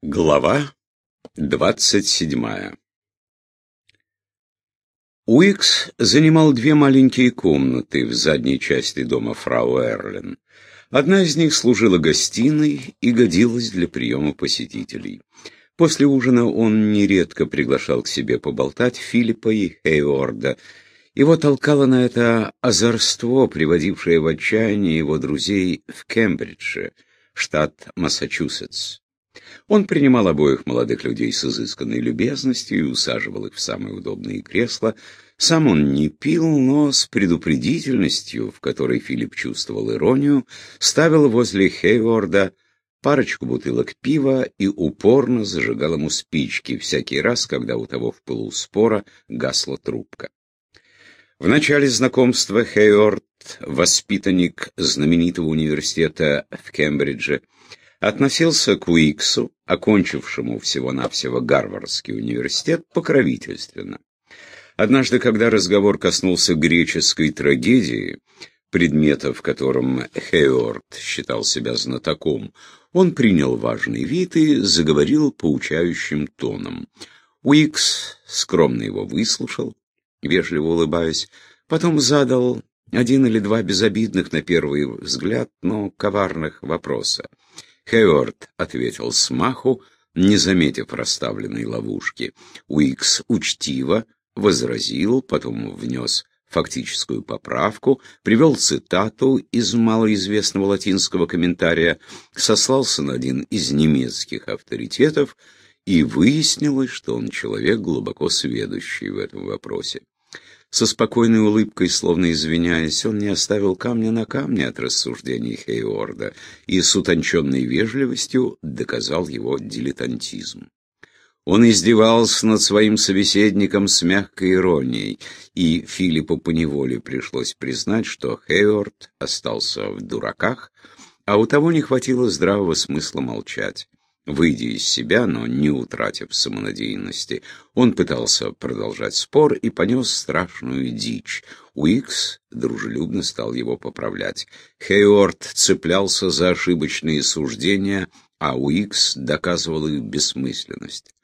Глава двадцать седьмая Уикс занимал две маленькие комнаты в задней части дома фрау Эрлен. Одна из них служила гостиной и годилась для приема посетителей. После ужина он нередко приглашал к себе поболтать Филиппа и Хейорда. Его толкало на это озорство, приводившее в отчаяние его друзей в Кембридже, штат Массачусетс. Он принимал обоих молодых людей с изысканной любезностью и усаживал их в самые удобные кресла. Сам он не пил, но с предупредительностью, в которой Филипп чувствовал иронию, ставил возле Хейворда парочку бутылок пива и упорно зажигал ему спички всякий раз, когда у того в пылу спора гасла трубка. В начале знакомства Хейворд, воспитанник знаменитого университета в Кембридже, относился к Уиксу, окончившему всего-навсего Гарвардский университет, покровительственно. Однажды, когда разговор коснулся греческой трагедии, предмета, в котором Хейорд считал себя знатоком, он принял важный вид и заговорил поучающим тоном. Уикс скромно его выслушал, вежливо улыбаясь, потом задал один или два безобидных на первый взгляд, но коварных вопроса. Хейворд ответил смаху, не заметив расставленной ловушки. Уикс учтиво возразил, потом внес фактическую поправку, привел цитату из малоизвестного латинского комментария, сослался на один из немецких авторитетов, и выяснилось, что он человек глубоко сведущий в этом вопросе. Со спокойной улыбкой, словно извиняясь, он не оставил камня на камне от рассуждений Хейорда и с утонченной вежливостью доказал его дилетантизм. Он издевался над своим собеседником с мягкой иронией, и Филиппу поневоле пришлось признать, что Хейорд остался в дураках, а у того не хватило здравого смысла молчать. Выйдя из себя, но не утратив самонадеянности, он пытался продолжать спор и понес страшную дичь. Уикс дружелюбно стал его поправлять. Хейорд цеплялся за ошибочные суждения, а Уикс доказывал их бессмысленность.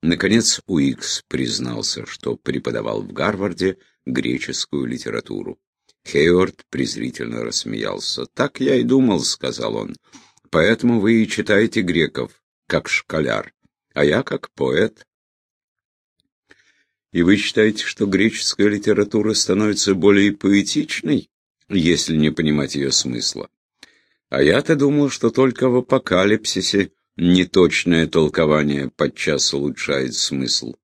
Наконец Уикс признался, что преподавал в Гарварде греческую литературу. Хейорд презрительно рассмеялся. «Так я и думал», — сказал он. «Поэтому вы и читаете греков как школяр, а я как поэт. И вы считаете, что греческая литература становится более поэтичной, если не понимать ее смысла? А я-то думал, что только в апокалипсисе неточное толкование подчас улучшает смысл.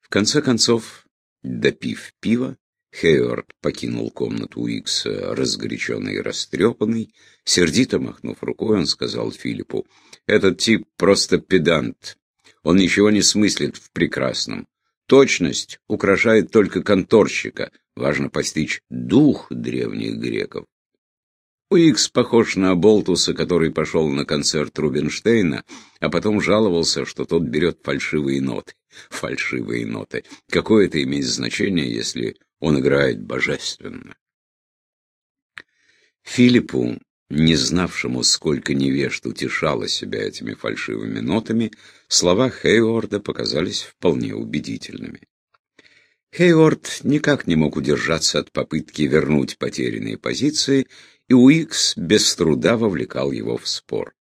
В конце концов, допив пива, Хейвард покинул комнату Уикса, разгоряченный и растрепанный. Сердито махнув рукой, он сказал Филиппу, «Этот тип просто педант. Он ничего не смыслит в прекрасном. Точность украшает только конторщика. Важно постичь дух древних греков». Уикс похож на Болтуса, который пошел на концерт Рубинштейна, а потом жаловался, что тот берет фальшивые ноты. Фальшивые ноты. Какое это имеет значение, если он играет божественно. Филиппу, не знавшему, сколько невежд утешало себя этими фальшивыми нотами, слова Хейворда показались вполне убедительными. Хейворд никак не мог удержаться от попытки вернуть потерянные позиции, и Уикс без труда вовлекал его в спор.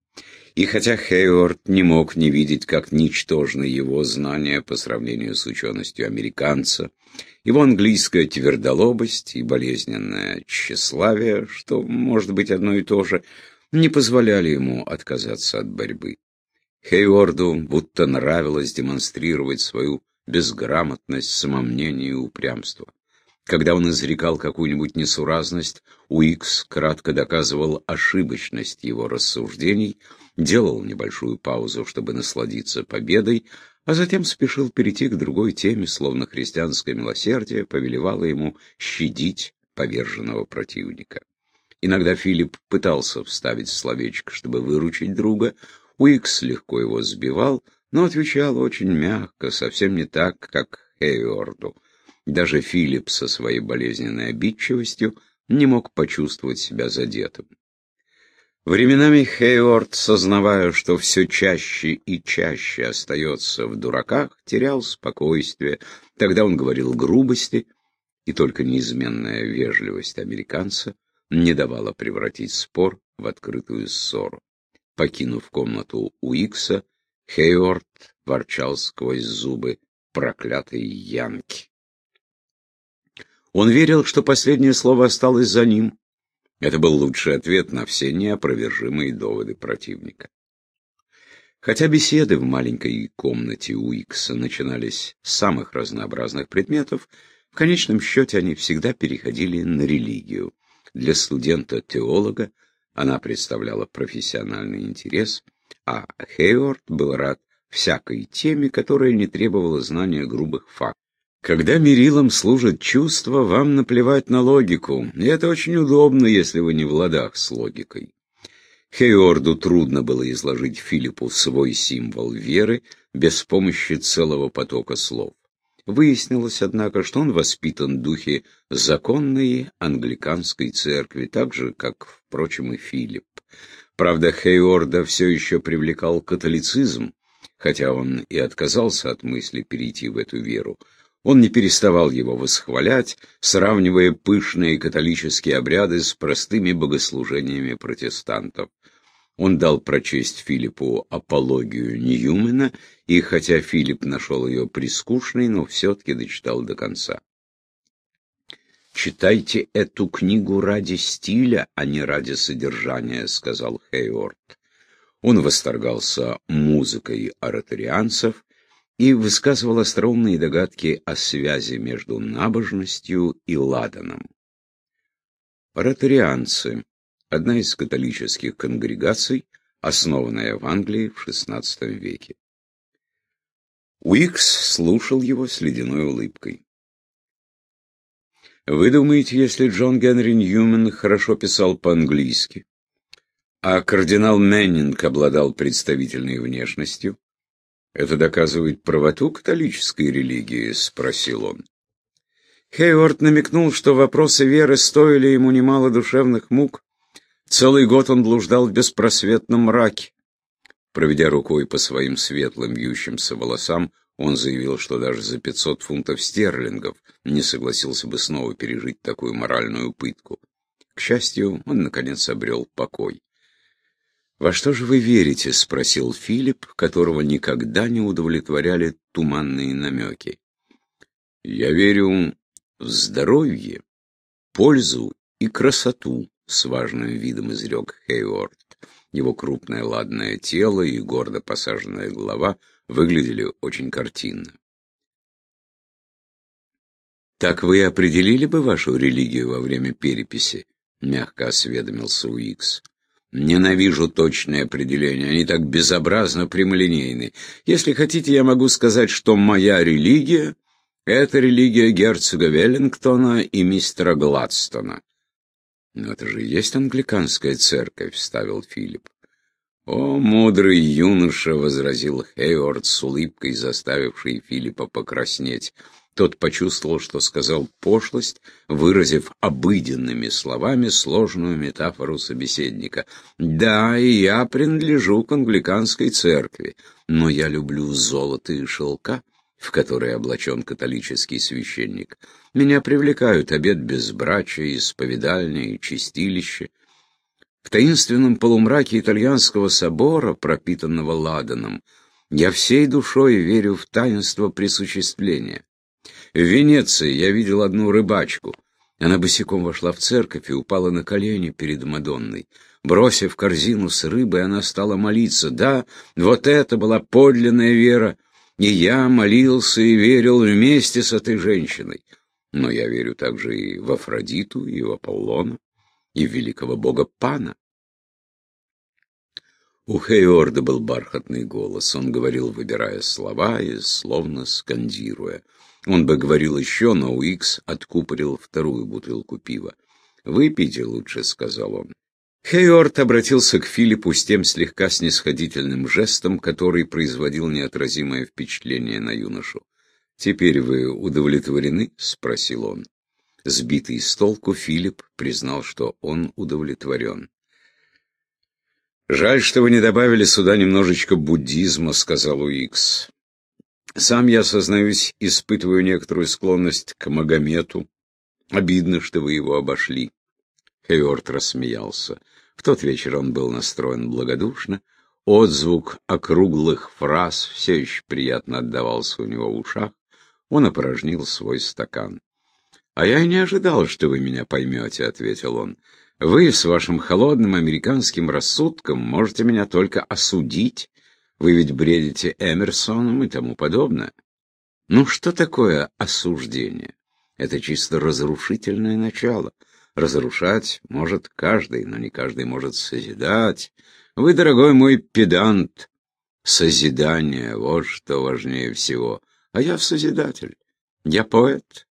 И хотя Хейворд не мог не видеть, как ничтожны его знания по сравнению с ученостью американца, его английская твердолобость и болезненное тщеславие, что может быть одно и то же, не позволяли ему отказаться от борьбы. Хейворду будто нравилось демонстрировать свою безграмотность, самомнение и упрямство. Когда он изрекал какую-нибудь несуразность, Уикс кратко доказывал ошибочность его рассуждений, делал небольшую паузу, чтобы насладиться победой, а затем спешил перейти к другой теме, словно христианское милосердие повелевало ему щадить поверженного противника. Иногда Филипп пытался вставить словечко, чтобы выручить друга, Уикс легко его сбивал, но отвечал очень мягко, совсем не так, как Хейорду. Даже Филипп со своей болезненной обидчивостью не мог почувствовать себя задетым. Временами Хейворд, сознавая, что все чаще и чаще остается в дураках, терял спокойствие. Тогда он говорил грубости, и только неизменная вежливость американца не давала превратить спор в открытую ссору. Покинув комнату у Икса, Хейворд ворчал сквозь зубы проклятые янки. Он верил, что последнее слово осталось за ним, это был лучший ответ на все неопровержимые доводы противника. Хотя беседы в маленькой комнате у Икса начинались с самых разнообразных предметов, в конечном счете они всегда переходили на религию. Для студента-теолога она представляла профессиональный интерес, а Хейворд был рад всякой теме, которая не требовала знания грубых фактов. Когда мерилом служат чувства, вам наплевать на логику, и это очень удобно, если вы не в ладах с логикой. Хейорду трудно было изложить Филиппу свой символ веры без помощи целого потока слов. Выяснилось, однако, что он воспитан в духе законной англиканской церкви, так же, как, впрочем, и Филипп. Правда, Хейорда все еще привлекал католицизм, хотя он и отказался от мысли перейти в эту веру. Он не переставал его восхвалять, сравнивая пышные католические обряды с простыми богослужениями протестантов. Он дал прочесть Филиппу апологию Ньюмена, и хотя Филипп нашел ее прискучной, но все-таки дочитал до конца. «Читайте эту книгу ради стиля, а не ради содержания», — сказал Хейворд. Он восторгался музыкой ораторианцев, и высказывал остроумные догадки о связи между набожностью и ладаном. Ротарианцы – одна из католических конгрегаций, основанная в Англии в XVI веке. Уикс слушал его с ледяной улыбкой. Вы думаете, если Джон Генри Ньюман хорошо писал по-английски, а кардинал Меннинг обладал представительной внешностью, это доказывает правоту католической религии? Спросил он. Хейвард намекнул, что вопросы веры стоили ему немало душевных мук. Целый год он блуждал в беспросветном мраке. Проведя рукой по своим светлым вьющимся волосам, он заявил, что даже за 500 фунтов стерлингов не согласился бы снова пережить такую моральную пытку. К счастью, он, наконец, обрел покой. «Во что же вы верите?» — спросил Филипп, которого никогда не удовлетворяли туманные намеки. «Я верю в здоровье, пользу и красоту», — с важным видом изрек Хейворд. Его крупное ладное тело и гордо посаженная голова выглядели очень картинно. «Так вы определили бы вашу религию во время переписи?» — мягко осведомился Уикс. Ненавижу точные определения, они так безобразно прямолинейны. Если хотите, я могу сказать, что моя религия — это религия герцога Веллингтона и мистера Гладстона. «Но это же есть англиканская церковь», — вставил Филипп. «О, мудрый юноша!» — возразил Хейворд с улыбкой, заставивший Филиппа покраснеть. Тот почувствовал, что сказал пошлость, выразив обыденными словами сложную метафору собеседника. «Да, и я принадлежу к англиканской церкви, но я люблю золото и шелка» в которые облачен католический священник. Меня привлекают обед безбрачия, исповедальня и чистилище. В таинственном полумраке итальянского собора, пропитанного ладаном, я всей душой верю в таинство присуществления. В Венеции я видел одну рыбачку. Она босиком вошла в церковь и упала на колени перед Мадонной. Бросив корзину с рыбой, она стала молиться. Да, вот это была подлинная вера. И я молился и верил вместе с этой женщиной. Но я верю также и в Афродиту, и в Аполлона, и в великого бога Пана. У Хейорда был бархатный голос. Он говорил, выбирая слова и словно скандируя — он бы говорил еще, но Уикс откупорил вторую бутылку пива. «Выпейте лучше», — сказал он. Хейорд обратился к Филиппу с тем слегка снисходительным жестом, который производил неотразимое впечатление на юношу. «Теперь вы удовлетворены?» — спросил он. Сбитый с толку, Филипп признал, что он удовлетворен. «Жаль, что вы не добавили сюда немножечко буддизма», — сказал Уикс. «Сам я, сознаюсь, испытываю некоторую склонность к Магомету. Обидно, что вы его обошли». Хейорт рассмеялся. В тот вечер он был настроен благодушно. Отзвук округлых фраз все еще приятно отдавался у него в ушах. Он опорожнил свой стакан. «А я и не ожидал, что вы меня поймете», — ответил он. «Вы с вашим холодным американским рассудком можете меня только осудить. Вы ведь бредите Эмерсоном и тому подобное. Ну что такое осуждение? Это чисто разрушительное начало. Разрушать может каждый, но не каждый может созидать. Вы, дорогой мой педант, созидание — вот что важнее всего. А я созидатель. Я поэт.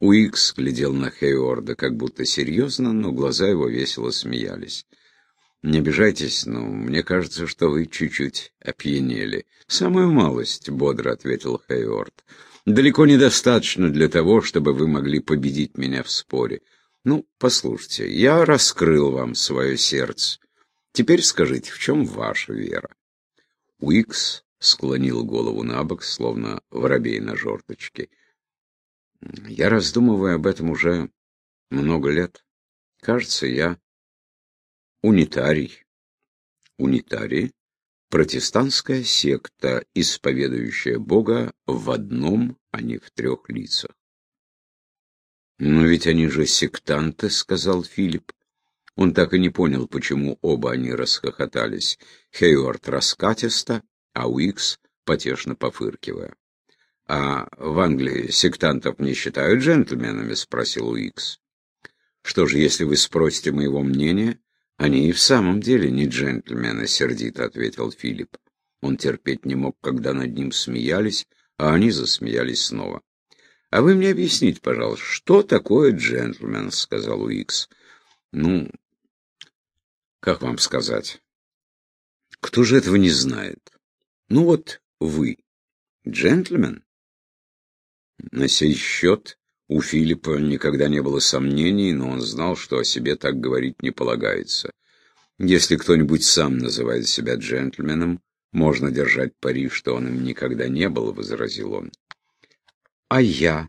Уикс глядел на Хейорда как будто серьезно, но глаза его весело смеялись. «Не обижайтесь, но мне кажется, что вы чуть-чуть опьянели». «Самую малость», — бодро ответил Хейорд. «Далеко недостаточно для того, чтобы вы могли победить меня в споре. Ну, послушайте, я раскрыл вам свое сердце. Теперь скажите, в чем ваша вера?» Уикс склонил голову на бок, словно воробей на жорточке. Я раздумываю об этом уже много лет. Кажется, я унитарий. Унитарий — протестантская секта, исповедующая Бога в одном, а не в трех лицах. «Но ведь они же сектанты», — сказал Филипп. Он так и не понял, почему оба они расхохотались. Хейвард раскатисто, а Уикс потешно пофыркивая. «А в Англии сектантов не считают джентльменами?» — спросил Уикс. «Что же, если вы спросите моего мнения?» «Они и в самом деле не джентльмены», — сердито ответил Филипп. Он терпеть не мог, когда над ним смеялись, а они засмеялись снова. «А вы мне объясните, пожалуйста, что такое джентльмен?» — сказал Уикс. «Ну, как вам сказать? Кто же этого не знает? Ну вот вы, джентльмен?» На сей счет у Филиппа никогда не было сомнений, но он знал, что о себе так говорить не полагается. Если кто-нибудь сам называет себя джентльменом, можно держать пари, что он им никогда не был, — возразил он. А я?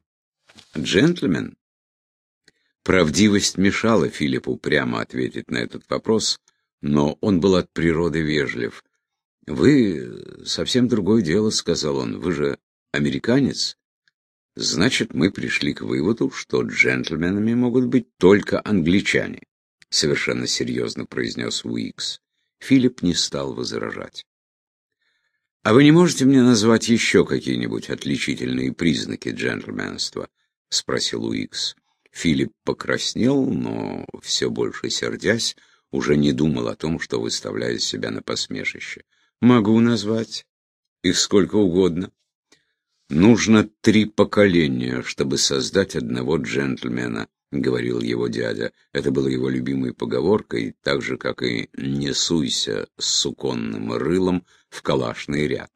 Джентльмен? Правдивость мешала Филиппу прямо ответить на этот вопрос, но он был от природы вежлив. «Вы совсем другое дело», — сказал он. «Вы же американец?» Значит, мы пришли к выводу, что джентльменами могут быть только англичане, совершенно серьезно произнес Уикс. Филипп не стал возражать. «А вы не можете мне назвать еще какие-нибудь отличительные признаки джентльменства?» — спросил Уикс. Филипп покраснел, но, все больше сердясь, уже не думал о том, что выставляет себя на посмешище. «Могу назвать. Их сколько угодно. «Нужно три поколения, чтобы создать одного джентльмена», — говорил его дядя. Это было его любимой поговоркой, так же, как и «не суйся с суконным рылом в калашный ряд».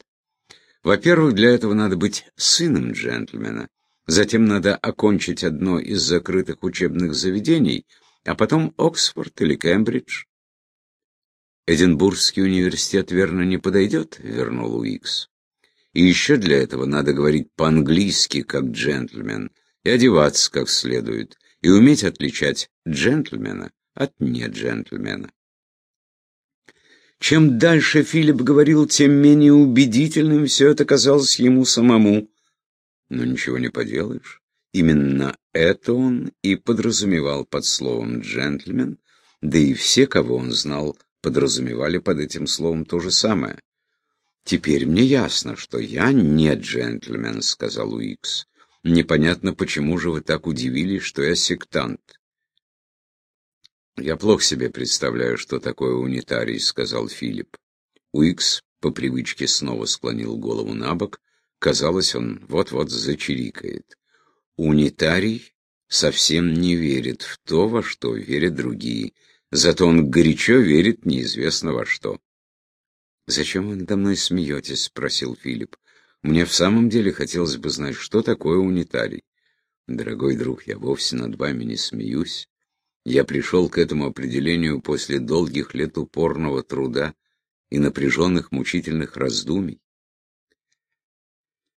Во-первых, для этого надо быть сыном джентльмена. Затем надо окончить одно из закрытых учебных заведений, а потом Оксфорд или Кембридж. «Эдинбургский университет, верно, не подойдет?» — вернул Уикс. И еще для этого надо говорить по-английски, как джентльмен, и одеваться как следует, и уметь отличать джентльмена от не-джентльмена. Чем дальше Филипп говорил, тем менее убедительным все это казалось ему самому. Но ничего не поделаешь. Именно это он и подразумевал под словом «джентльмен», да и все, кого он знал, подразумевали под этим словом то же самое. «Теперь мне ясно, что я не джентльмен», — сказал Уикс. «Непонятно, почему же вы так удивились, что я сектант». «Я плохо себе представляю, что такое унитарий», — сказал Филипп. Уикс по привычке снова склонил голову на бок. Казалось, он вот-вот зачирикает. «Унитарий совсем не верит в то, во что верят другие, зато он горячо верит неизвестно во что». «Зачем вы надо мной смеетесь?» — спросил Филипп. «Мне в самом деле хотелось бы знать, что такое унитарий». «Дорогой друг, я вовсе над вами не смеюсь. Я пришел к этому определению после долгих лет упорного труда и напряженных мучительных раздумий.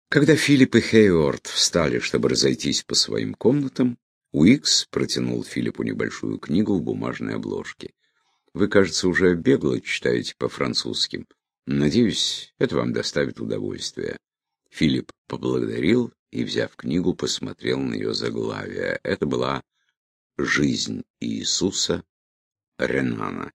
Когда Филипп и Хейворд встали, чтобы разойтись по своим комнатам, Уикс протянул Филиппу небольшую книгу в бумажной обложке. «Вы, кажется, уже бегло читаете по-французски. Надеюсь, это вам доставит удовольствие». Филипп поблагодарил и, взяв книгу, посмотрел на ее заглавие. Это была «Жизнь Иисуса Ренана».